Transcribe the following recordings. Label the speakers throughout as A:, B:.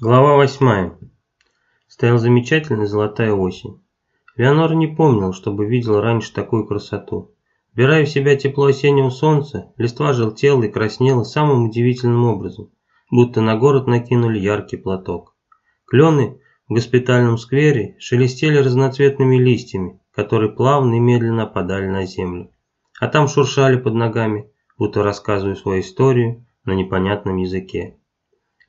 A: Глава восьмая. Стояла замечательная золотая осень. Леонора не помнила, чтобы видела раньше такую красоту. Вбирая в себя тепло осеннего солнца, листва желтела и краснела самым удивительным образом, будто на город накинули яркий платок. Клены в госпитальном сквере шелестели разноцветными листьями, которые плавно и медленно опадали на землю. А там шуршали под ногами, будто рассказывая свою историю на непонятном языке.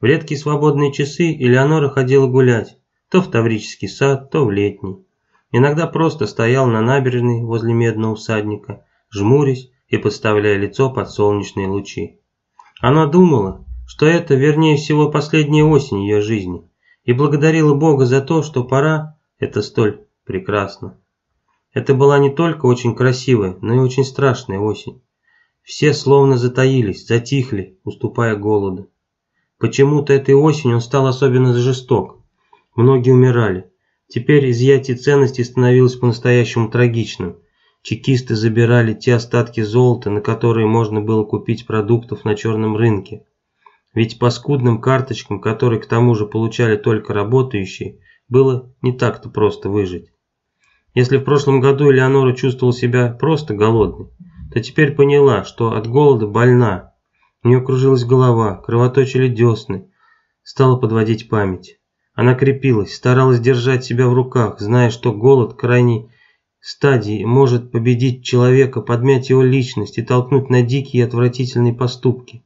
A: В редкие свободные часы Элеонора ходила гулять, то в Таврический сад, то в летний. Иногда просто стоял на набережной возле медного всадника, жмурясь и подставляя лицо под солнечные лучи. Она думала, что это, вернее всего, последняя осень ее жизни, и благодарила Бога за то, что пора это столь прекрасно. Это была не только очень красивая, но и очень страшная осень. Все словно затаились, затихли, уступая голоду. Почему-то этой осенью он стал особенно жесток. Многие умирали. Теперь изъятие ценностей становилось по-настоящему трагичным. Чекисты забирали те остатки золота, на которые можно было купить продуктов на черном рынке. Ведь по скудным карточкам, которые к тому же получали только работающие, было не так-то просто выжить. Если в прошлом году Элеонора чувствовала себя просто голодной, то теперь поняла, что от голода больна, у нее кружилась голова, кровоточили десны. Стала подводить память. Она крепилась, старалась держать себя в руках, зная, что голод крайней стадии может победить человека, подмять его личность и толкнуть на дикие и отвратительные поступки.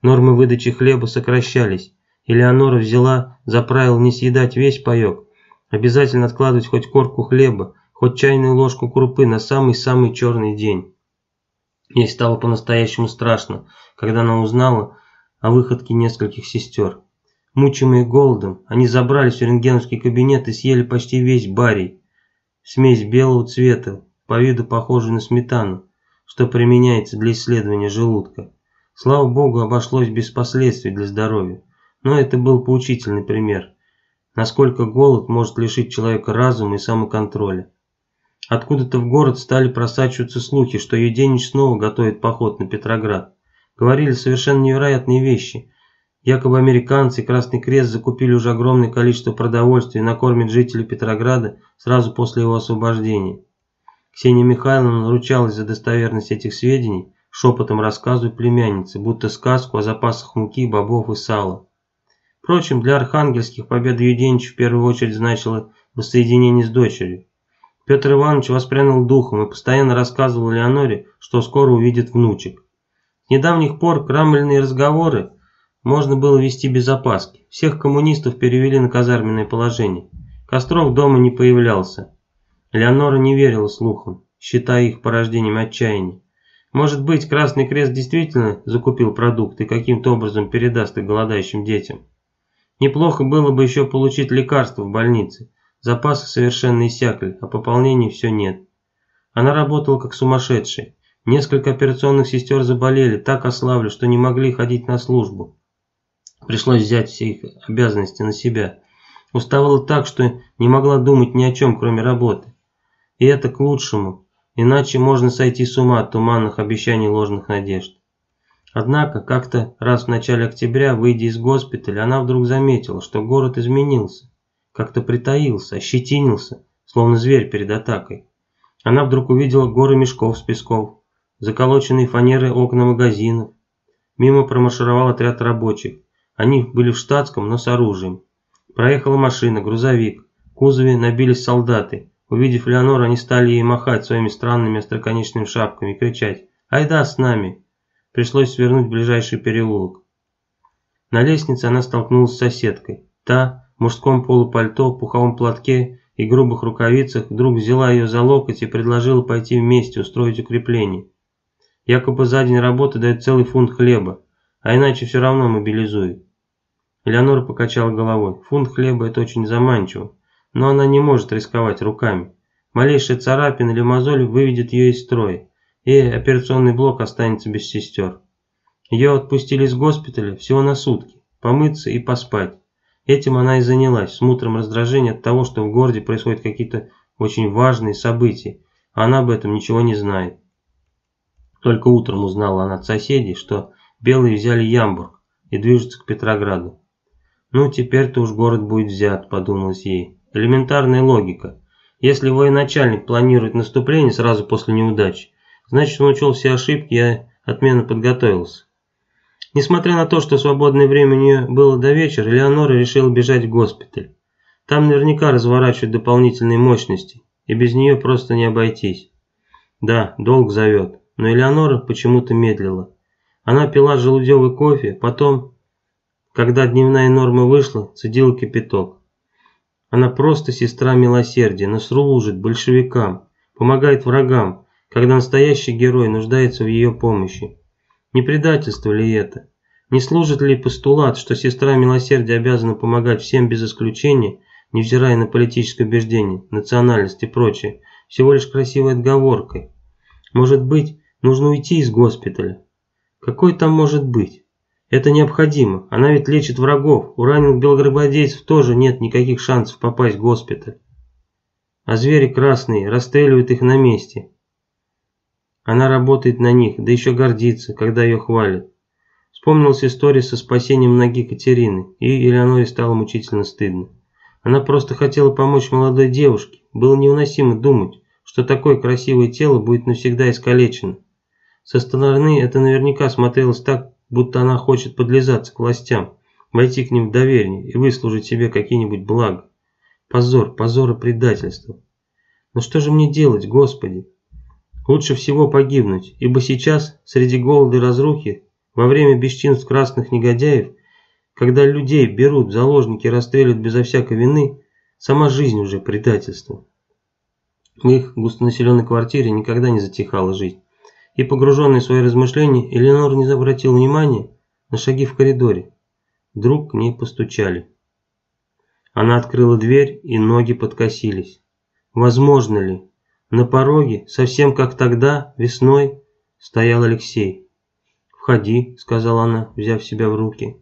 A: Нормы выдачи хлеба сокращались. Элеонора взяла за правило не съедать весь паек, обязательно откладывать хоть корку хлеба, хоть чайную ложку крупы на самый-самый черный день. Ей стало по-настоящему страшно, когда она узнала о выходке нескольких сестер. Мучимые голодом, они забрались в рентгеновский кабинет и съели почти весь барий. Смесь белого цвета, по виду похожая на сметану, что применяется для исследования желудка. Слава богу, обошлось без последствий для здоровья. Но это был поучительный пример, насколько голод может лишить человека разума и самоконтроля. Откуда-то в город стали просачиваться слухи, что Юденич снова готовит поход на Петроград. Говорили совершенно невероятные вещи. Якобы американцы и Красный Крест закупили уже огромное количество продовольствия и накормят жителей Петрограда сразу после его освобождения. Ксения Михайловна наручалась за достоверность этих сведений, шепотом рассказывая племяннице, будто сказку о запасах муки, бобов и сала. Впрочем, для архангельских победа Юденича в первую очередь значила воссоединение с дочерью. Петр Иванович воспрянул духом и постоянно рассказывал Леоноре, что скоро увидит внучек. Недавних пор крамольные разговоры можно было вести без опаски. Всех коммунистов перевели на казарменное положение. Костров дома не появлялся. Леонора не верила слухам, считая их порождением отчаяния. Может быть, Красный Крест действительно закупил продукты и каким-то образом передаст их голодающим детям. Неплохо было бы еще получить лекарства в больнице, Запасы совершенно иссякли, а пополнений все нет. Она работала как сумасшедшая. Несколько операционных сестер заболели, так ослабли, что не могли ходить на службу. Пришлось взять все их обязанности на себя. Уставала так, что не могла думать ни о чем, кроме работы. И это к лучшему, иначе можно сойти с ума от туманных обещаний ложных надежд. Однако, как-то раз в начале октября, выйдя из госпиталя, она вдруг заметила, что город изменился как-то притаился, ощетинился, словно зверь перед атакой. Она вдруг увидела горы мешков с песков, заколоченные фанеры окна магазинов. Мимо промаршировал отряд рабочих. Они были в штатском, но с оружием. Проехала машина, грузовик. В кузове набились солдаты. Увидев Леонор, они стали ей махать своими странными остроконечными шапками и кричать «Айда с нами!». Пришлось свернуть в ближайший переулок. На лестнице она столкнулась с соседкой. Та, в мужском полупальто, пуховом платке и грубых рукавицах, вдруг взяла ее за локоть и предложила пойти вместе устроить укрепление. Якобы за день работы дает целый фунт хлеба, а иначе все равно мобилизует. Элеонора покачала головой. Фунт хлеба это очень заманчиво, но она не может рисковать руками. Малейшая царапина или мозоль выведет ее из строя, и операционный блок останется без сестер. Ее отпустили из госпиталя всего на сутки, помыться и поспать. Этим она и занялась, с мутром раздражения от того, что в городе происходят какие-то очень важные события, а она об этом ничего не знает. Только утром узнала она от соседей, что белые взяли Ямбург и движутся к Петрограду. Ну, теперь-то уж город будет взят, подумалось ей. Элементарная логика. Если военачальник планирует наступление сразу после неудачи, значит он учел все ошибки и отменно подготовился. Несмотря на то, что свободное время у нее было до вечера, Леонора решила бежать в госпиталь. Там наверняка разворачивают дополнительные мощности, и без нее просто не обойтись. Да, долг зовет, но Элеонора почему-то медлила. Она пила желудевый кофе, потом, когда дневная норма вышла, цедила кипяток. Она просто сестра милосердия, но служит большевикам, помогает врагам, когда настоящий герой нуждается в ее помощи. Не предательство ли это? Не служит ли постулат, что сестра милосердия обязана помогать всем без исключения, невзирая на политическое убеждение, национальность и прочее, всего лишь красивой отговоркой? Может быть, нужно уйти из госпиталя? Какой там может быть? Это необходимо, она ведь лечит врагов, у раненых белогвардейцев тоже нет никаких шансов попасть в госпиталь. А звери красные расстреливают их на месте, она работает на них, да еще гордится, когда ее хвалят. Вспомнилась история со спасением ноги Катерины, и Элеоноре стало мучительно стыдно. Она просто хотела помочь молодой девушке. Было невыносимо думать, что такое красивое тело будет навсегда искалечено. Со стороны это наверняка смотрелось так, будто она хочет подлизаться к властям, войти к ним в доверие и выслужить себе какие-нибудь блага. Позор, позор и предательство. Но что же мне делать, Господи? Лучше всего погибнуть, ибо сейчас, среди голода и разрухи, во время бесчинств красных негодяев, когда людей берут заложники расстреливают безо всякой вины, сама жизнь уже предательство. В их густонаселенной квартире никогда не затихала жизнь. И погруженный в свои размышления, Эленор не обратил внимания на шаги в коридоре. Вдруг к ней постучали. Она открыла дверь, и ноги подкосились. Возможно ли, на пороге, совсем как тогда, весной, стоял Алексей. «Входи», — сказала она, взяв себя в руки,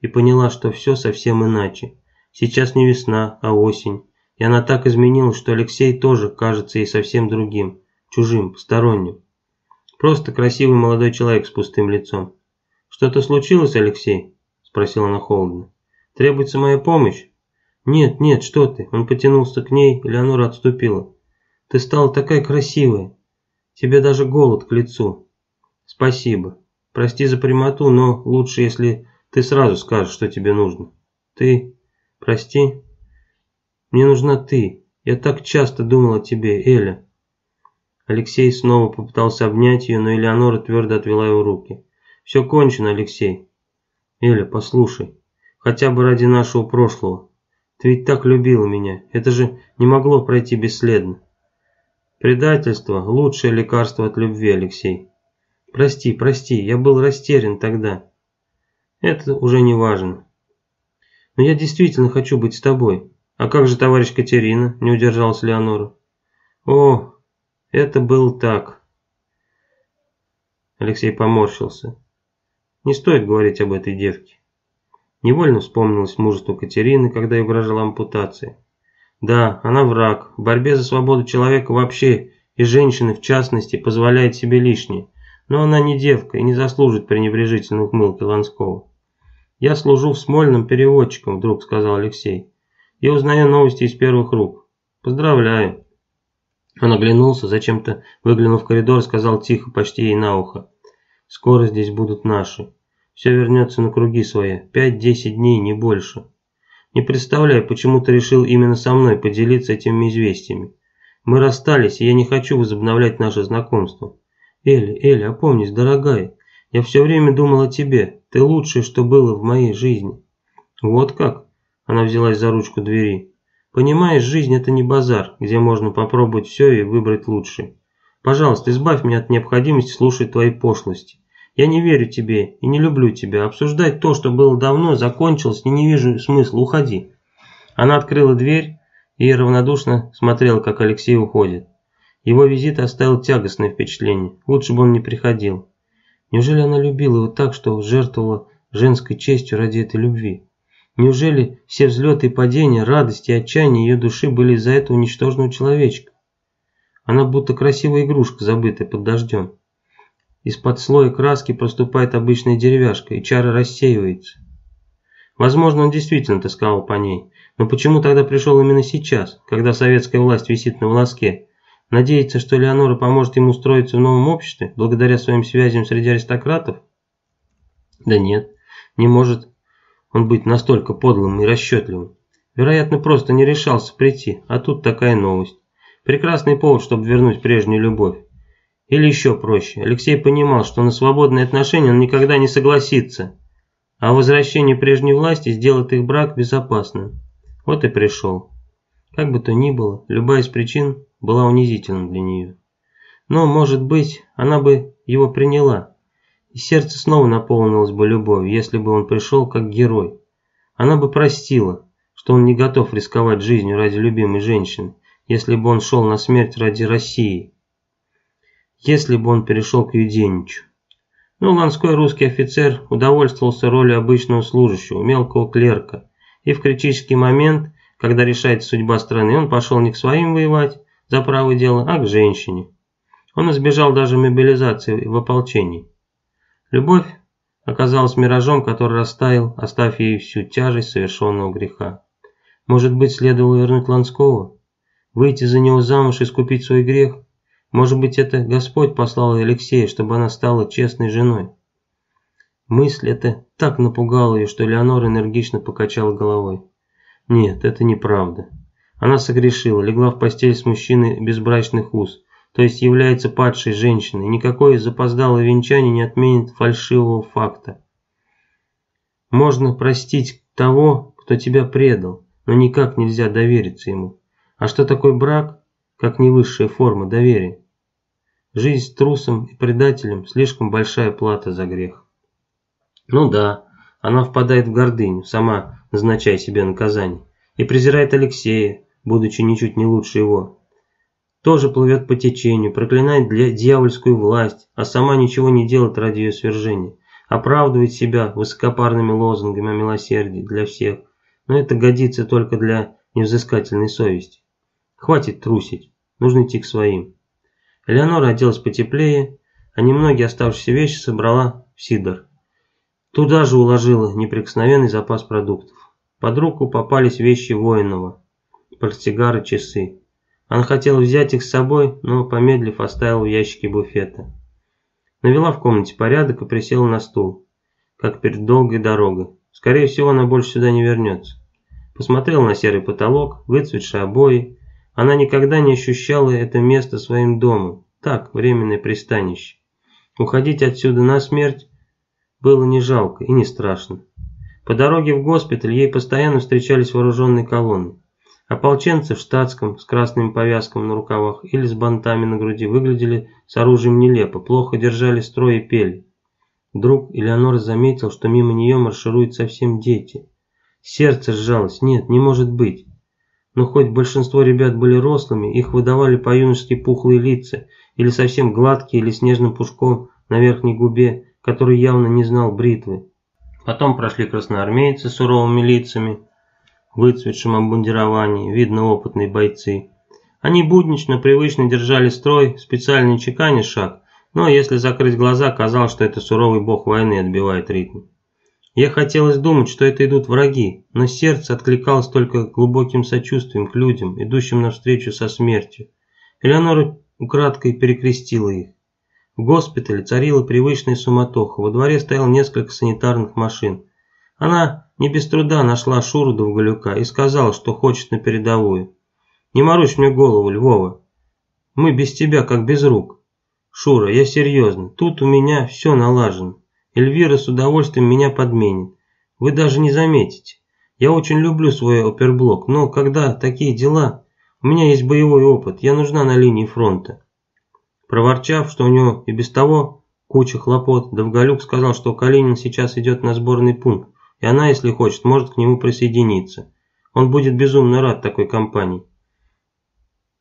A: и поняла, что все совсем иначе. Сейчас не весна, а осень, и она так изменилась, что Алексей тоже кажется ей совсем другим, чужим, посторонним. Просто красивый молодой человек с пустым лицом. «Что-то случилось, Алексей?» – спросила она холодно. «Требуется моя помощь?» «Нет, нет, что ты!» Он потянулся к ней, Леонора отступила. Ты стала такая красивая. Тебе даже голод к лицу. Спасибо. Прости за прямоту, но лучше, если ты сразу скажешь, что тебе нужно. Ты... Прости. Мне нужна ты. Я так часто думал о тебе, Эля. Алексей снова попытался обнять ее, но Элеонора твердо отвела его руки. «Все кончено, Алексей». «Эля, послушай, хотя бы ради нашего прошлого. Ты ведь так любила меня, это же не могло пройти бесследно». Предательство – лучшее лекарство от любви, Алексей. Прости, прости, я был растерян тогда. Это уже не важно. Но я действительно хочу быть с тобой. А как же товарищ Катерина? Не удержалась Леонора. О, это был так. Алексей поморщился. Не стоит говорить об этой девке. Невольно вспомнилось мужество Катерины, когда ей угрожала ампутация. Да, она враг. В борьбе за свободу человека вообще и женщины в частности позволяет себе лишнее. Но она не девка и не заслужит пренебрежительной ухмылки Ланского. «Я служу в Смольном переводчиком», – вдруг сказал Алексей. «И узнаю новости из первых рук. Поздравляю». Он оглянулся, зачем-то выглянув в коридор, сказал тихо, почти ей на ухо. «Скоро здесь будут наши. Все вернется на круги свои. Пять-десять дней, не больше». Не представляю, почему ты решил именно со мной поделиться этими известиями. Мы расстались, и я не хочу возобновлять наше знакомство. Элли, Элли, опомнись, дорогая. Я все время думал о тебе. Ты лучшее, что было в моей жизни. Вот как? Она взялась за ручку двери. Понимаешь, жизнь это не базар, где можно попробовать все и выбрать лучшее. Пожалуйста, избавь меня от необходимости слушать твои пошлости. Я не верю тебе и не люблю тебя. Обсуждать то, что было давно, закончилось, и не вижу смысла. Уходи». Она открыла дверь и равнодушно смотрела, как Алексей уходит. Его визит оставил тягостное впечатление. Лучше бы он не приходил. Неужели она любила его так, что жертвовала женской честью ради этой любви? Неужели все взлеты и падения, радости и отчаяние ее души были из-за этого ничтожного человечка? Она будто красивая игрушка, забытая под дождем. Из-под слоя краски проступает обычная деревяшка, и чара рассеивается. Возможно, он действительно тосковал по ней. Но почему тогда пришел именно сейчас, когда советская власть висит на волоске? Надеется, что Леонора поможет ему устроиться в новом обществе, благодаря своим связям среди аристократов? Да нет, не может он быть настолько подлым и расчетливым. Вероятно, просто не решался прийти, а тут такая новость. Прекрасный повод, чтобы вернуть прежнюю любовь. Или еще проще, Алексей понимал, что на свободные отношения он никогда не согласится, а возвращение прежней власти сделает их брак безопасным. Вот и пришел. Как бы то ни было, любая из причин была унизительна для нее. Но, может быть, она бы его приняла, и сердце снова наполнилось бы любовью, если бы он пришел как герой. Она бы простила, что он не готов рисковать жизнью ради любимой женщины, если бы он шел на смерть ради России если бы он перешел к Юденичу. Но ланской русский офицер удовольствовался ролью обычного служащего, мелкого клерка, и в критический момент, когда решается судьба страны, он пошел не к своим воевать за правое дело, а к женщине. Он избежал даже мобилизации в ополчении. Любовь оказалась миражом, который растаял, оставив ей всю тяжесть совершенного греха. Может быть, следовало вернуть Ланского? Выйти за него замуж и искупить свой грех – может быть, это Господь послал Алексея, чтобы она стала честной женой? Мысль эта так напугала ее, что Леонора энергично покачала головой. Нет, это неправда. Она согрешила, легла в постель с мужчиной безбрачных уз, то есть является падшей женщиной. Никакое запоздалое венчание не отменит фальшивого факта. Можно простить того, кто тебя предал, но никак нельзя довериться ему. А что такое брак, как не высшая форма доверия? Жизнь с трусом и предателем – слишком большая плата за грех. Ну да, она впадает в гордыню, сама назначая себе наказание, и презирает Алексея, будучи ничуть не лучше его. Тоже плывет по течению, проклинает для дьявольскую власть, а сама ничего не делает ради ее свержения. Оправдывает себя высокопарными лозунгами о милосердии для всех, но это годится только для невзыскательной совести. Хватит трусить, нужно идти к своим. Элеонора оделась потеплее, а немногие оставшиеся вещи собрала в Сидор. Туда же уложила неприкосновенный запас продуктов. Под руку попались вещи воинова, портсигары, часы. Она хотела взять их с собой, но, помедлив, оставила в ящике буфета. Навела в комнате порядок и присела на стул, как перед долгой дорогой. Скорее всего, она больше сюда не вернется. Посмотрела на серый потолок, выцветшие обои, она никогда не ощущала это место своим домом. Так, временное пристанище. Уходить отсюда на смерть было не жалко и не страшно. По дороге в госпиталь ей постоянно встречались вооруженные колонны. Ополченцы в штатском, с красными повязками на рукавах или с бантами на груди выглядели с оружием нелепо, плохо держали строй и пели. Вдруг Элеонора заметил, что мимо нее маршируют совсем дети. Сердце сжалось. Нет, не может быть. Но хоть большинство ребят были рослыми, их выдавали по-юношески пухлые лица, или совсем гладкие, или снежным пушком на верхней губе, который явно не знал бритвы. Потом прошли красноармейцы с суровыми лицами, выцветшим обмундировании, видно опытные бойцы. Они буднично, привычно держали строй, специально чеканя шаг, но если закрыть глаза, казалось, что это суровый бог войны отбивает ритм. Я хотелось думать, что это идут враги, но сердце откликалось только глубоким сочувствием к людям, идущим навстречу со смертью. Элеонора украдкой перекрестила их. В госпитале царила привычная суматоха, во дворе стояло несколько санитарных машин. Она не без труда нашла Шуру Довголюка и сказала, что хочет на передовую. «Не морочь мне голову, Львова. Мы без тебя, как без рук. Шура, я серьезно, тут у меня все налажено. Эльвира с удовольствием меня подменит. Вы даже не заметите. Я очень люблю свой оперблок, но когда такие дела... У меня есть боевой опыт, я нужна на линии фронта. Проворчав, что у него и без того куча хлопот, Довголюк сказал, что Калинин сейчас идет на сборный пункт, и она, если хочет, может к нему присоединиться. Он будет безумно рад такой компании.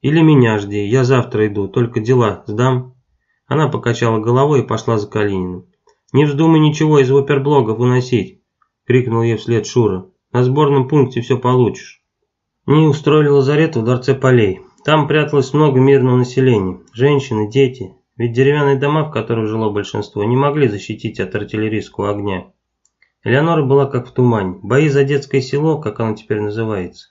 A: Или меня жди, я завтра иду, только дела сдам. Она покачала головой и пошла за Калининым. «Не вздумай ничего из оперблогов выносить!» – крикнул ей вслед Шура. «На сборном пункте все получишь». Они устроили лазарет в Дворце полей. Там пряталось много мирного населения. Женщины, дети. Ведь деревянные дома, в которых жило большинство, не могли защитить от артиллерийского огня. Элеонора была как в тумане. Бои за детское село, как оно теперь называется.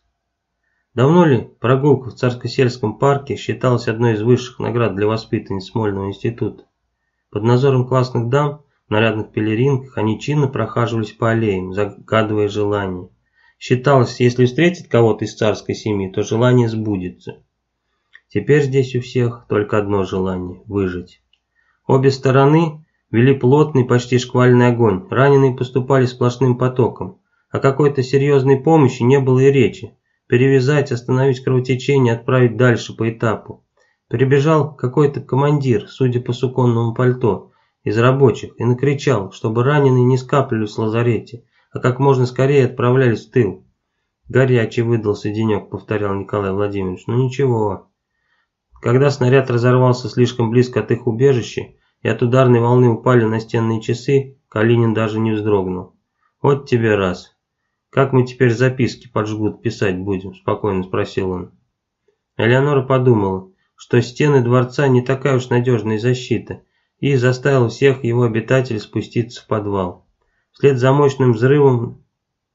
A: Давно ли прогулка в Царско-сельском парке считалась одной из высших наград для воспитанниц Смольного института? Под надзором классных дам в нарядных пелеринках они чинно прохаживались по аллеям, загадывая желания. Считалось, если встретит кого-то из царской семьи, то желание сбудется. Теперь здесь у всех только одно желание – выжить. Обе стороны вели плотный, почти шквальный огонь, раненые поступали сплошным потоком. О какой-то серьезной помощи не было и речи. Перевязать, остановить кровотечение, отправить дальше по этапу. Прибежал какой-то командир, судя по суконному пальто, из рабочих, и накричал, чтобы раненые не скапливались в лазарете, а как можно скорее отправлялись в тыл. «Горячий выдался денек», — повторял Николай Владимирович. «Ну ничего». Когда снаряд разорвался слишком близко от их убежища, и от ударной волны упали настенные часы, Калинин даже не вздрогнул. «Вот тебе раз. Как мы теперь записки под жгут писать будем?» – спокойно спросил он. Элеонора подумала, что стены дворца не такая уж надежная защита, и заставил всех его обитателей спуститься в подвал. Вслед за мощным взрывом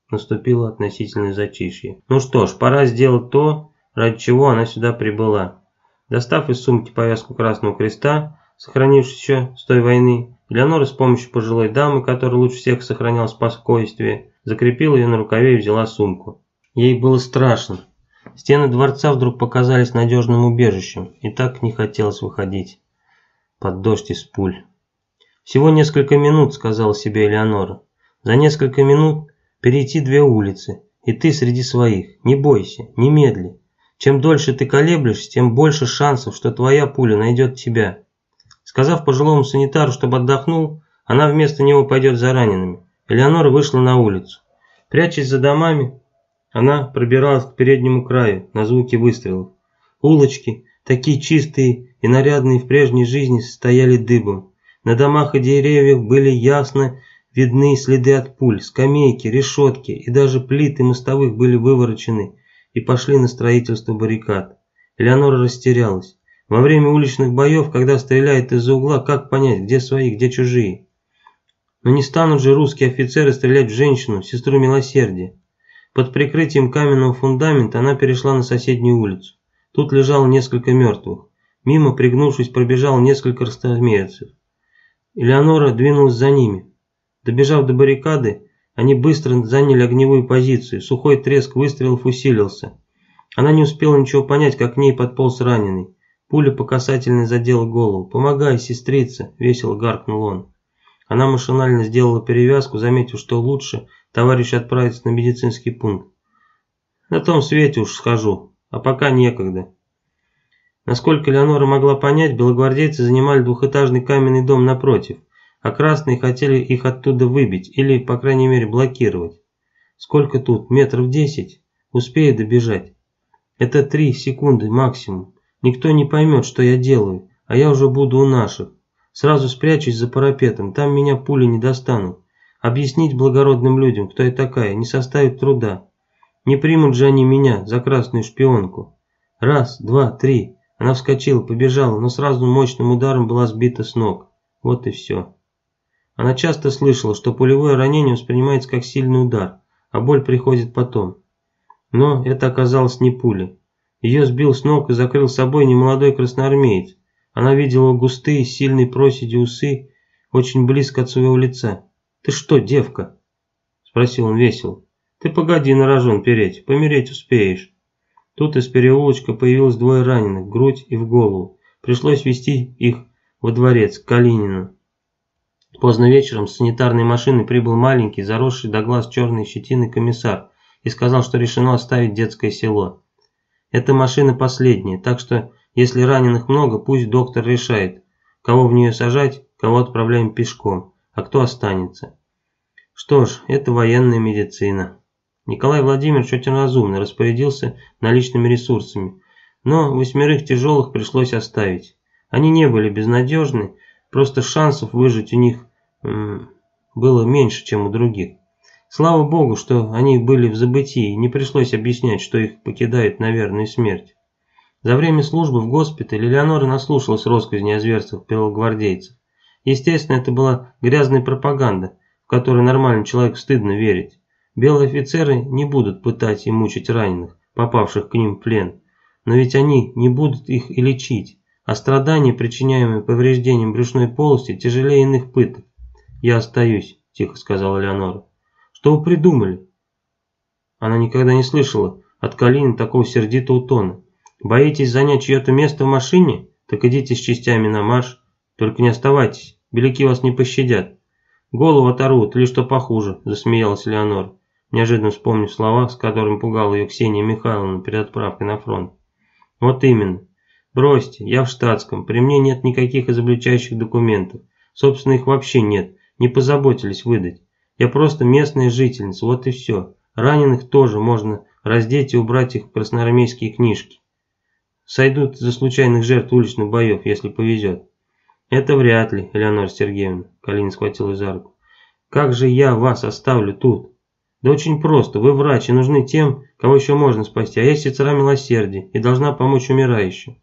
A: наступило относительное зачишье. Ну что ж, пора сделать то, ради чего она сюда прибыла. Достав из сумки повязку Красного Креста, сохранившуюся еще с той войны, Элеонора с помощью пожилой дамы, которая лучше всех сохраняла спокойствие, закрепила ее на рукаве и взяла сумку. Ей было страшно. Стены дворца вдруг показались надежным убежищем, и так не хотелось выходить под дождь из пуль. «Всего несколько минут», — сказала себе Элеонора. «За несколько минут перейти две улицы, и ты среди своих. Не бойся, не медли. Чем дольше ты колеблешься, тем больше шансов, что твоя пуля найдет тебя». Сказав пожилому санитару, чтобы отдохнул, она вместо него пойдет за ранеными. Элеонора вышла на улицу. Прячась за домами, она пробиралась к переднему краю, на звуки выстрелов. Улочки, такие чистые и нарядные в прежней жизни, стояли дыбом. На домах и деревьях были ясно видны следы от пуль, скамейки, решетки и даже плиты мостовых были выворочены и пошли на строительство баррикад. Элеонора растерялась. Во время уличных боев, когда стреляют из-за угла, как понять, где свои, где чужие? Но не станут же русские офицеры стрелять в женщину, сестру милосердия. Под прикрытием каменного фундамента она перешла на соседнюю улицу. Тут лежало несколько мертвых. Мимо, пригнувшись, пробежало несколько растомерцев. Элеонора двинулась за ними. Добежав до баррикады, они быстро заняли огневую позицию. Сухой треск выстрелов усилился. Она не успела ничего понять, как к ней подполз раненый. Пуля по касательной задела голову. «Помогай, сестрица!» – весело гаркнул он. Она машинально сделала перевязку, заметив, что лучше товарищ отправится на медицинский пункт. На том свете уж схожу, а пока некогда. Насколько Леонора могла понять, белогвардейцы занимали двухэтажный каменный дом напротив, а красные хотели их оттуда выбить или, по крайней мере, блокировать. Сколько тут? Метров десять? Успею добежать. Это три секунды максимум. Никто не поймет, что я делаю, а я уже буду у наших. Сразу спрячусь за парапетом, там меня пули не достанут. Объяснить благородным людям, кто я такая, не составит труда. Не примут же они меня за красную шпионку. Раз, два, три. Она вскочила, побежала, но сразу мощным ударом была сбита с ног. Вот и все. Она часто слышала, что пулевое ранение воспринимается как сильный удар, а боль приходит потом. Но это оказалось не пуля. Ее сбил с ног и закрыл собой немолодой красноармеец. Она видела густые, сильные проседи усы очень близко от своего лица. «Ты что, девка?» – спросил он весело. «Ты погоди на рожон переть, помереть успеешь». Тут из переулочка появилось двое раненых, грудь и в голову. Пришлось вести их во дворец, к Калинину. Поздно вечером с санитарной машины прибыл маленький, заросший до глаз черной щетины комиссар и сказал, что решено оставить детское село. Эта машина последняя, так что, если раненых много, пусть доктор решает, кого в нее сажать, кого отправляем пешком а кто останется. Что ж, это военная медицина. Николай Владимирович очень разумно распорядился наличными ресурсами, но восьмерых тяжелых пришлось оставить. Они не были безнадежны, просто шансов выжить у них было меньше, чем у других. Слава богу, что они были в забытии, не пришлось объяснять, что их покидают на верную смерть. За время службы в госпитале Леонора наслушалась россказни о зверствах белогвардейцев. Естественно, это была грязная пропаганда. в который нормальный человек стыдно верить. Белые офицеры не будут пытать и мучить раненых, попавших к ним в плен. Но ведь они не будут их и лечить, а страдания, причиняемые повреждением брюшной полости, тяжелее иных пыток. «Я остаюсь», – тихо сказала Леонора. «Что вы придумали?» Она никогда не слышала от Калины такого сердитого тона. «Боитесь занять чье-то место в машине? Так идите с частями на марш. Только не оставайтесь, беляки вас не пощадят. Голову оторвут или что похуже», – засмеялась Леонора неожиданно вспомнив слова, с которыми пугала ее Ксения Михайловна перед отправкой на фронт. «Вот именно. Бросьте, я в штатском, при мне нет никаких изобличающих документов. Собственно, их вообще нет, не позаботились выдать. Я просто местная жительница, вот и все. Раненых тоже можно раздеть и убрать их в красноармейские книжки. Сойдут за случайных жертв уличных боев, если повезет. Это вряд ли, Элеонора Сергеевна, Калинин схватил ее за руку. Как же я вас оставлю тут? Да очень просто. Вы врач и нужны тем, кого еще можно спасти, а я сестра милосердия и должна помочь умирающим.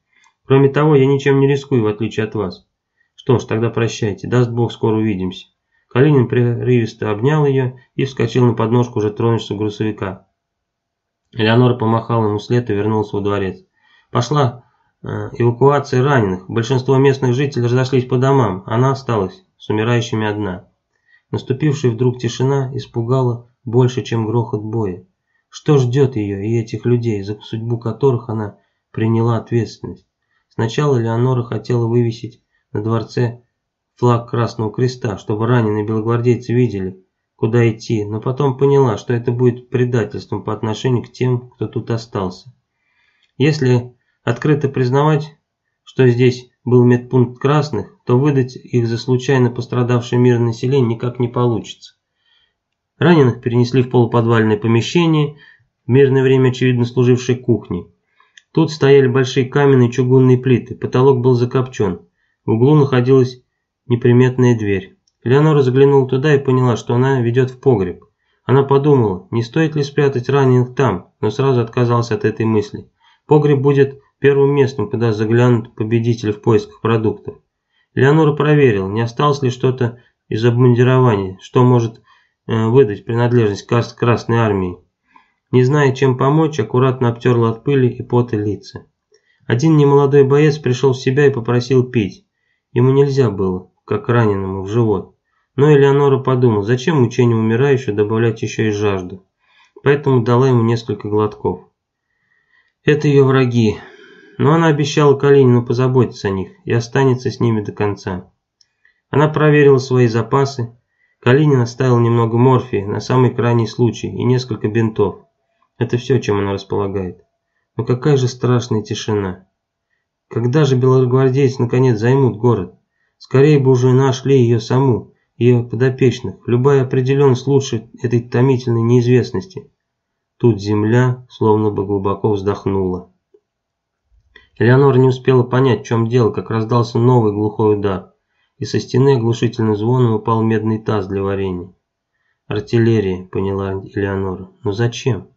A: Кроме того, я ничем не рискую, в отличие от вас. Что ж, тогда прощайте. Даст Бог, скоро увидимся. Калинин прерывисто обнял ее и вскочил на подножку уже тронувшегося грузовика. Элеонора помахала ему след и вернулась во дворец. Пошла э, эвакуация раненых. Большинство местных жителей разошлись по домам. Она осталась с умирающими одна. Наступившая вдруг тишина испугала больше, чем грохот боя. Что ждет ее и этих людей, за судьбу которых она приняла ответственность? Сначала Леонора хотела вывесить на дворце флаг Красного Креста, чтобы раненые белогвардейцы видели, куда идти, но потом поняла, что это будет предательством по отношению к тем, кто тут остался. Если открыто признавать, что здесь был медпункт красных, то выдать их за случайно пострадавшее мирное население никак не получится. Раненых перенесли в полуподвальное помещение, в мирное время очевидно служившее кухней. Тут стояли большие каменные чугунные плиты, потолок был закопчен. В углу находилась неприметная дверь. Леонора заглянула туда и поняла, что она ведет в погреб. Она подумала, не стоит ли спрятать раненых там, но сразу отказалась от этой мысли. Погреб будет первым местом, куда заглянут победители в поисках продуктов. Леонора проверила, не осталось ли что-то из обмундирования, что может Э, выдать принадлежность к Красной Армии. Не зная, чем помочь, аккуратно обтерла от пыли и пота лица. Один немолодой боец пришел в себя и попросил пить. Ему нельзя было, как раненому, в живот. Но Элеонора подумала, зачем мучению умирающего добавлять еще и жажду. Поэтому дала ему несколько глотков. Это ее враги. Но она обещала Калинину позаботиться о них и останется с ними до конца. Она проверила свои запасы, Калинин оставил немного морфия на самый крайний случай и несколько бинтов. Это все, чем она располагает. Но какая же страшная тишина. Когда же белогвардейцы наконец займут город? Скорее бы уже нашли ее саму, ее подопечных. Любая определенность лучше этой томительной неизвестности. Тут земля словно бы глубоко вздохнула. Элеонора не успела понять, в чем дело, как раздался новый глухой удар и со стены оглушительным звоном упал медный таз для варенья. «Артиллерия», — поняла Элеонора. «Но зачем?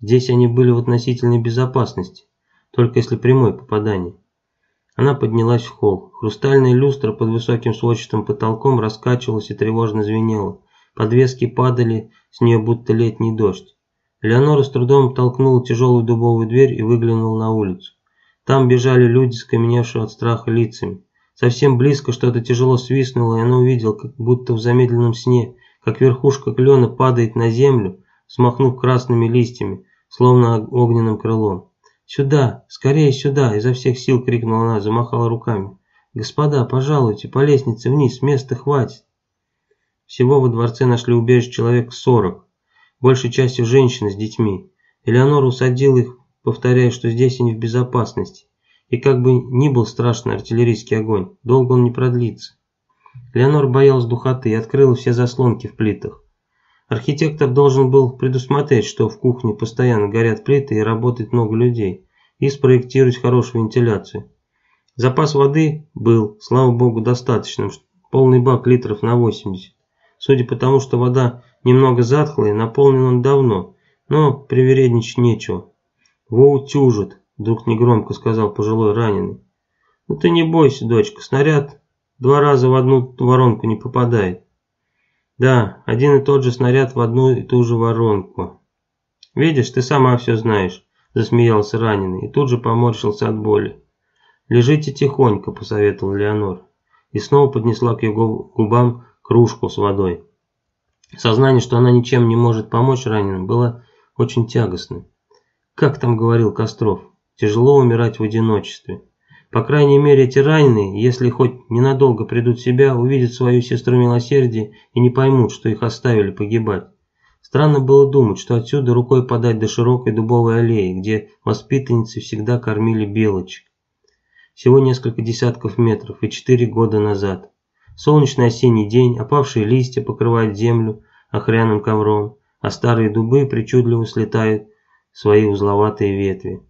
A: Здесь они были в относительной безопасности, только если прямое попадание». Она поднялась в холл. Хрустальная люстра под высоким сводчатым потолком раскачивалась и тревожно звенела. Подвески падали с нее будто летний дождь. Леонора с трудом толкнула тяжелую дубовую дверь и выглянула на улицу. Там бежали люди, скаменевшие от страха лицами. Совсем близко что-то тяжело свистнуло, и она увидела, как будто в замедленном сне, как верхушка клена падает на землю, смахнув красными листьями, словно огненным крылом. «Сюда! Скорее сюда!» – изо всех сил крикнула она, замахала руками. «Господа, пожалуйте, по лестнице вниз, места хватит!» Всего во дворце нашли убежище человек сорок, большей частью женщины с детьми. Элеонора усадила их, повторяя, что здесь они в безопасности. И как бы ни был страшный артиллерийский огонь, долго он не продлится. Леонор боялась духоты и открыла все заслонки в плитах. Архитектор должен был предусмотреть, что в кухне постоянно горят плиты и работает много людей, и спроектировать хорошую вентиляцию. Запас воды был, слава богу, достаточным, полный бак литров на 80. Судя по тому, что вода немного затхлая, наполнен он давно, но привередничать нечего. Во утюжит, Вдруг негромко сказал пожилой раненый. «Ну ты не бойся, дочка, снаряд два раза в одну воронку не попадает». Да, один и тот же снаряд в одну и ту же воронку. Видишь, ты сама все знаешь, засмеялся раненый и тут же поморщился от боли. Лежите тихонько, посоветовал Леонор и снова поднесла к его губам кружку с водой. Сознание, что она ничем не может помочь раненым, было очень тягостным. Как там говорил Костров, тяжело умирать в одиночестве. По крайней мере, эти раненые, если хоть ненадолго придут в себя, увидят свою сестру милосердия и не поймут, что их оставили погибать. Странно было думать, что отсюда рукой подать до широкой дубовой аллеи, где воспитанницы всегда кормили белочек. Всего несколько десятков метров и четыре года назад. Солнечный осенний день, опавшие листья покрывают землю охряным ковром, а старые дубы причудливо слетают свои узловатые ветви.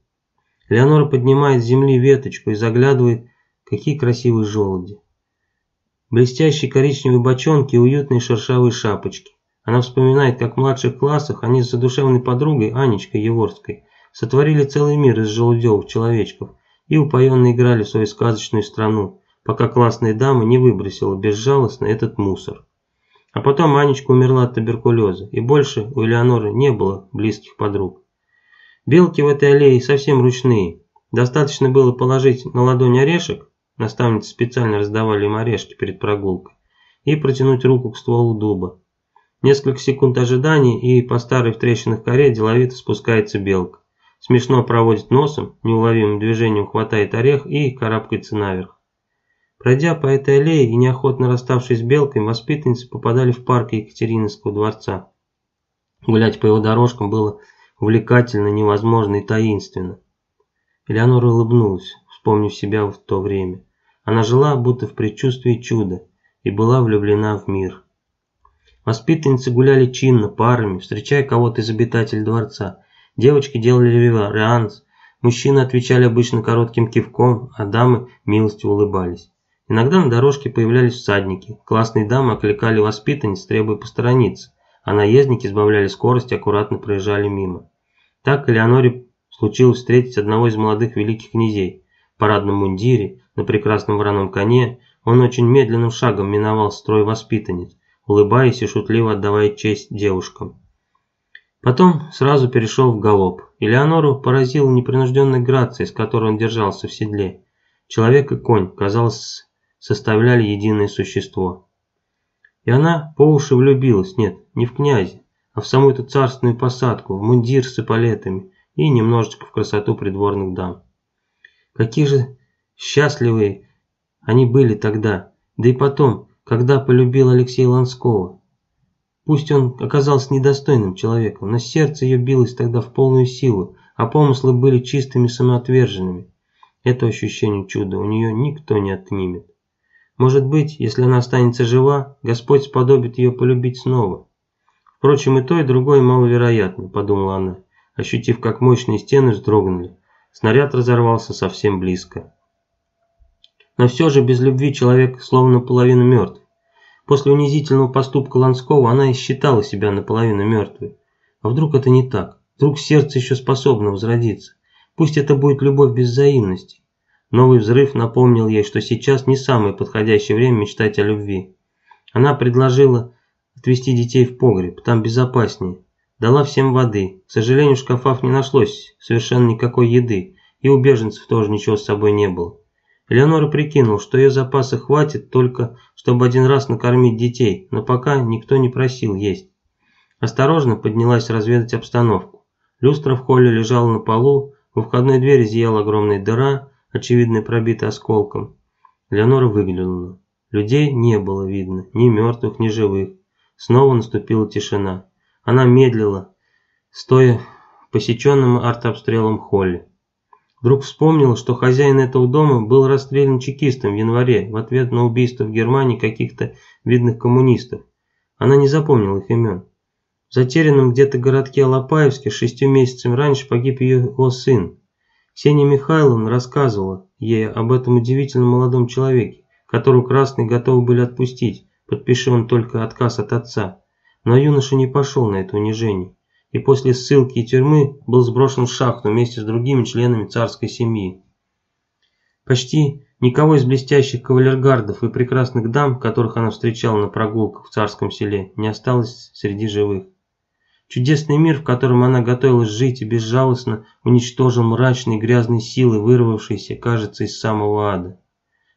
A: Леонора поднимает с земли веточку и заглядывает, какие красивые желуди. Блестящие коричневые бочонки и уютные шершавые шапочки. Она вспоминает, как в младших классах они с задушевной подругой Анечкой Еворской сотворили целый мир из желудевых человечков и упоенно играли в свою сказочную страну, пока классная дама не выбросила безжалостно этот мусор. А потом Анечка умерла от туберкулеза, и больше у Элеоноры не было близких подруг. Белки в этой аллее совсем ручные. Достаточно было положить на ладонь орешек, наставницы специально раздавали им орешки перед прогулкой, и протянуть руку к стволу дуба. Несколько секунд ожидания, и по старой в трещинах коре деловито спускается белка. Смешно проводит носом, неуловимым движением хватает орех и карабкается наверх. Пройдя по этой аллее и неохотно расставшись с белкой, воспитанницы попадали в парк Екатерининского дворца. Гулять по его дорожкам было увлекательно, невозможно и таинственно. Элеонора улыбнулась, вспомнив себя в то время. Она жила, будто в предчувствии чуда, и была влюблена в мир. Воспитанницы гуляли чинно, парами, встречая кого-то из обитателей дворца. Девочки делали реверанс, мужчины отвечали обычно коротким кивком, а дамы милостью улыбались. Иногда на дорожке появлялись всадники, классные дамы окликали воспитанниц, требуя посторониться, а наездники сбавляли скорость и аккуратно проезжали мимо. Так Элеоноре случилось встретить одного из молодых великих князей. В парадном мундире, на прекрасном вороном коне, он очень медленным шагом миновал строй воспитанниц, улыбаясь и шутливо отдавая честь девушкам. Потом сразу перешел в галоп. Элеонору поразила непринужденная грация, с которой он держался в седле. Человек и конь, казалось, составляли единое существо. И она по уши влюбилась, нет, не в князе, а в саму эту царственную посадку, в мундир с эполетами и немножечко в красоту придворных дам. Какие же счастливые они были тогда, да и потом, когда полюбил Алексея Ланского. Пусть он оказался недостойным человеком, но сердце ее билось тогда в полную силу, а помыслы были чистыми самоотверженными. Это ощущение чуда у нее никто не отнимет. Может быть, если она останется жива, Господь сподобит ее полюбить снова. Впрочем, и то, и другое маловероятно, подумала она, ощутив, как мощные стены вздрогнули. Снаряд разорвался совсем близко. Но все же без любви человек словно наполовину мертв. После унизительного поступка Ланского она и считала себя наполовину мертвой. А вдруг это не так? Вдруг сердце еще способно возродиться? Пусть это будет любовь без взаимности. Новый взрыв напомнил ей, что сейчас не самое подходящее время мечтать о любви. Она предложила отвезти детей в погреб, там безопаснее. Дала всем воды. К сожалению, в шкафах не нашлось совершенно никакой еды, и у беженцев тоже ничего с собой не было. Элеонора прикинула, что ее запаса хватит только, чтобы один раз накормить детей, но пока никто не просил есть. Осторожно поднялась разведать обстановку. Люстра в холле лежала на полу, у входной двери зияла огромная дыра, очевидно пробитый осколком. Леонора выглянула. Людей не было видно, ни мертвых, ни живых. Снова наступила тишина. Она медлила, стоя в посеченном артобстрелом холле. Вдруг вспомнила, что хозяин этого дома был расстрелян чекистом в январе в ответ на убийство в Германии каких-то видных коммунистов. Она не запомнила их имен. В затерянном где-то городке Алапаевске шестью месяцем раньше погиб его сын. Ксения Михайловна рассказывала ей об этом удивительном молодом человеке, которого красные готовы были отпустить, подпиши он только отказ от отца. Но юноша не пошел на это унижение, и после ссылки и тюрьмы был сброшен в шахту вместе с другими членами царской семьи. Почти Никого из блестящих кавалергардов и прекрасных дам, которых она встречала на прогулках в царском селе, не осталось среди живых. Чудесный мир, в котором она готовилась жить и безжалостно уничтожил мрачные грязные силы, вырвавшиеся, кажется, из самого ада.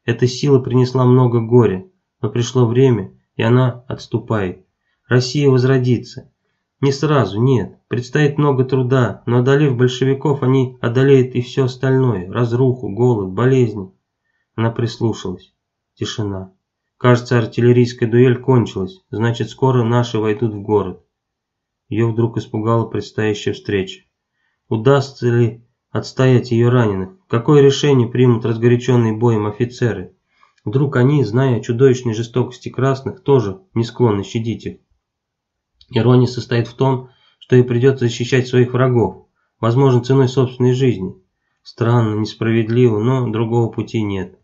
A: Эта сила принесла много горя, но пришло время, и она отступает. Россия возродится. Не сразу, нет. Предстоит много труда, но одолев большевиков, они одолеют и все остальное. Разруху, голод, болезни. Она прислушалась. Тишина. Кажется, артиллерийская дуэль кончилась, значит, скоро наши войдут в город. Ее вдруг испугала предстоящая встреча. Удастся ли отстоять ее раненых? Какое решение примут разгоряченные боем офицеры? Вдруг они, зная о чудовищной жестокости красных, тоже не склонны щадить их? Ирония состоит в том, что ей придется защищать своих врагов, возможно, ценой собственной жизни. Странно, несправедливо, но другого пути нет.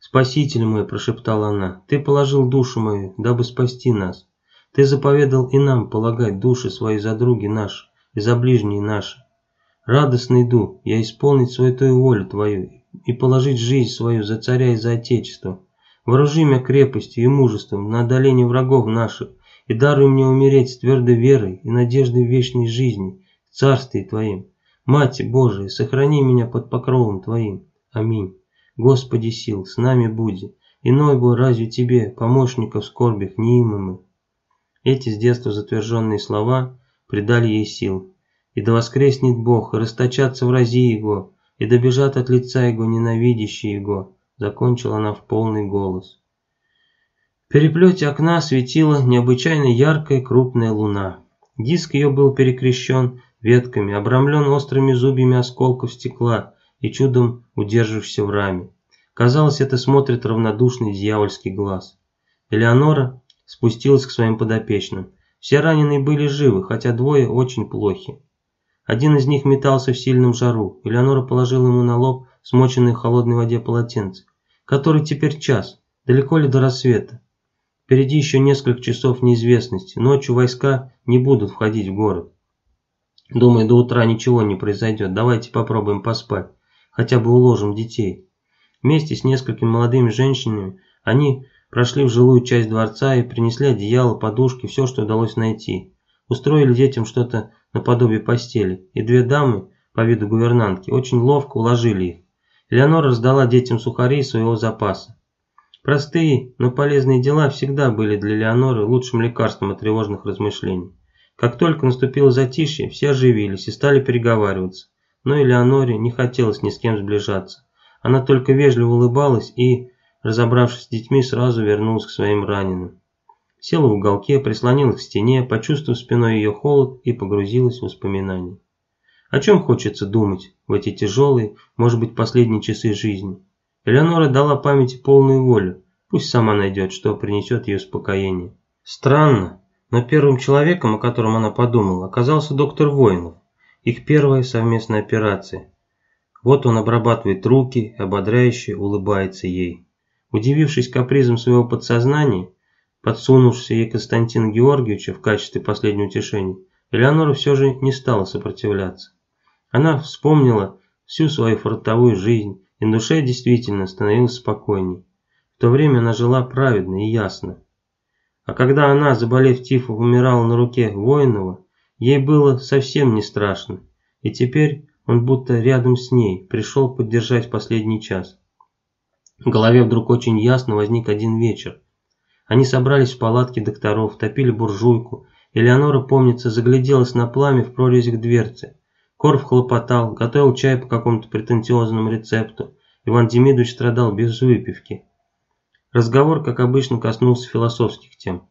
A: «Спаситель мой», – прошептала она, – «ты положил душу мою, дабы спасти нас. Ты заповедал и нам полагать души свои за други наши и за ближние наши. Радостно иду я исполнить святую волю Твою и положить жизнь свою за царя и за отечество. Вооружи меня крепостью и мужеством на одоление врагов наших и даруй мне умереть с твердой верой и надеждой вечной жизни в Царстве Твоим. Мать Божия, сохрани меня под покровом Твоим. Аминь. Господи сил, с нами буди. Иной был разве Тебе, помощников в скорбях неимымых. Эти с детства затверженные слова придали ей сил. «И да воскреснет Бог, и расточатся врази Его, и добежат от лица Его ненавидящие Его», закончила она в полный голос. В переплете окна светила необычайно яркая крупная луна. Диск ее был перекрещен ветками, обрамлен острыми зубьями осколков стекла и чудом удержившийся в раме. Казалось, это смотрит равнодушный дьявольский глаз. Элеонора спустилась к своим подопечным. Все раненые были живы, хотя двое очень плохи. Один из них метался в сильном жару. Элеонора положила ему на лоб смоченное в холодной воде полотенце. Который теперь час? Далеко ли до рассвета? Впереди еще несколько часов неизвестности. Ночью войска не будут входить в город. Думаю, до утра ничего не произойдет. Давайте попробуем поспать. Хотя бы уложим детей. Вместе с несколькими молодыми женщинами они Прошли в жилую часть дворца и принесли одеяло, подушки, все, что удалось найти. Устроили детям что-то наподобие постели, и две дамы, по виду гувернантки, очень ловко уложили их. Элеонора раздала детям сухари своего запаса. Простые, но полезные дела всегда были для Леоноры лучшим лекарством от тревожных размышлений. Как только наступило затишье, все оживились и стали переговариваться. Но Элеоноре не хотелось ни с кем сближаться. Она только вежливо улыбалась и, разобравшись с детьми, сразу вернулась к своим раненым. Села в уголке, прислонилась к стене, почувствовав спиной ее холод и погрузилась в воспоминания. О чем хочется думать в эти тяжелые, может быть, последние часы жизни? Элеонора дала памяти полную волю, пусть сама найдет, что принесет ее успокоение. Странно, но первым человеком, о котором она подумала, оказался доктор Воинов, их первая совместная операция. Вот он обрабатывает руки, ободряюще улыбается ей. Удивившись капризом своего подсознания, подсунувшись ей Константина Георгиевича в качестве последнего утешения, Элеонора все же не стала сопротивляться. Она вспомнила всю свою фронтовую жизнь, и на душе действительно становилась спокойней. В то время она жила праведно и ясно. А когда она, заболев тифом, умирала на руке Воинова, ей было совсем не страшно, и теперь он будто рядом с ней пришел поддержать последний час. В голове вдруг очень ясно возник один вечер. Они собрались в палатке докторов, топили буржуйку. Элеонора, помнится, загляделась на пламя в прорезях дверцы. Корф хлопотал, готовил чай по какому-то претенциозному рецепту. Иван Демидович страдал без выпивки. Разговор, как обычно, коснулся философских тем.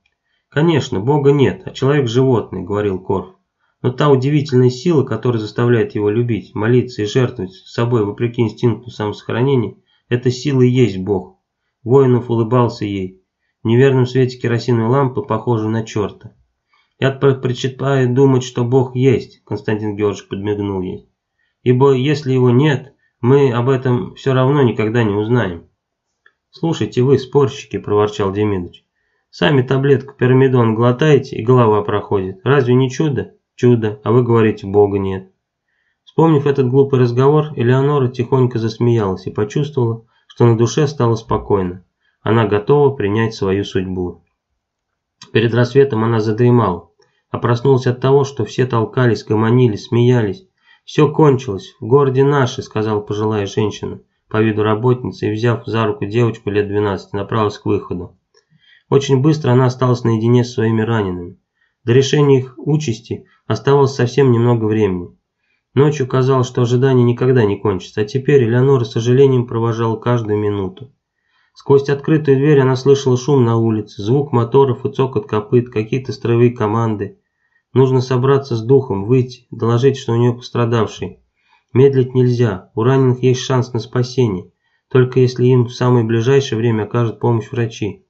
A: «Конечно, Бога нет, а человек – животный», – говорил Корф. Но та удивительная сила, которая заставляет его любить, молиться и жертвовать собой вопреки инстинкту самосохранения – эта сила и есть Бог. Воинов улыбался ей. В неверном свете керосиновой лампы похожа на черта. «Я предпочитаю думать, что Бог есть», Константин Георгиевич подмигнул ей. «Ибо если его нет, мы об этом все равно никогда не узнаем». «Слушайте вы, спорщики», – проворчал Демидович. «Сами таблетку пирамидон глотаете, и голова проходит. Разве не чудо?» «Чудо, а вы говорите, Бога нет». Вспомнив этот глупый разговор, Элеонора тихонько засмеялась и почувствовала, что на душе стало спокойно. Она готова принять свою судьбу. Перед рассветом она задремала, а проснулась от того, что все толкались, гомонили, смеялись. «Все кончилось, в городе наши», — сказала пожилая женщина, по виду работница, и, взяв за руку девочку лет 12, направилась к выходу. Очень быстро она осталась наедине с своими ранеными. До решения их участи оставалось совсем немного времени. Ночью казалось, что ожидание никогда не кончится, а теперь Элеонора с сожалением провожала каждую минуту. Сквозь открытую дверь она слышала шум на улице, звук моторов и цокот копыт, какие-то строевые команды. Нужно собраться с духом, выйти, доложить, что у нее пострадавший. Медлить нельзя, у раненых есть шанс на спасение, только если им в самое ближайшее время окажут помощь врачи.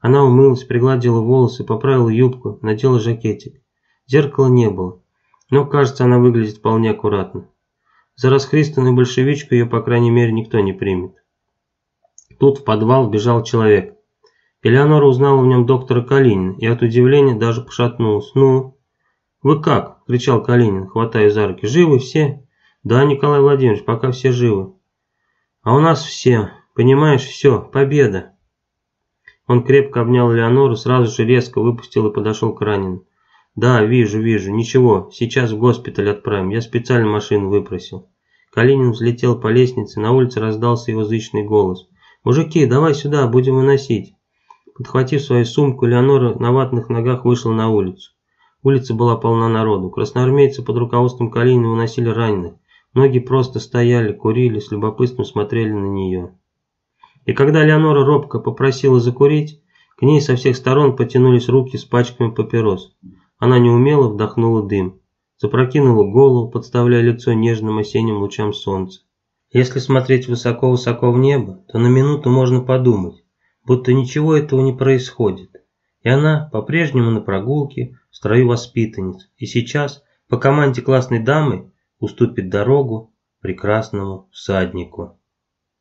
A: Она умылась, пригладила волосы, поправила юбку, надела жакетик. Зеркала не было, но, кажется, она выглядит вполне аккуратно. За расхристанную большевичку ее, по крайней мере, никто не примет. Тут в подвал бежал человек. Элеонора узнала в нем доктора Калинина и от удивления даже пошатнулась. «Ну?» «Вы как?» – кричал Калинин, хватая за руки. «Живы все?» «Да, Николай Владимирович, пока все живы». «А у нас все, понимаешь, все, победа!» Он крепко обнял Леонору, сразу же резко выпустил и подошел к раненым. «Да, вижу, вижу. Ничего, сейчас в госпиталь отправим. Я специально машину выпросил». Калинин взлетел по лестнице, на улице раздался его зычный голос. «Мужики, давай сюда, будем выносить». Подхватив свою сумку, Леонора на ватных ногах вышла на улицу. Улица была полна народу. Красноармейцы под руководством Калинина выносили раненых. Многие просто стояли, курили, с любопытством смотрели на нее. И когда Леонора робко попросила закурить, к ней со всех сторон потянулись руки с пачками папирос. Она неумело вдохнула дым, запрокинула голову, подставляя лицо нежным осенним лучам солнца. Если смотреть высоко-высоко в небо, то на минуту можно подумать, будто ничего этого не происходит. И она по-прежнему на прогулке в строю воспитанниц, и сейчас по команде классной дамы уступит дорогу прекрасному всаднику.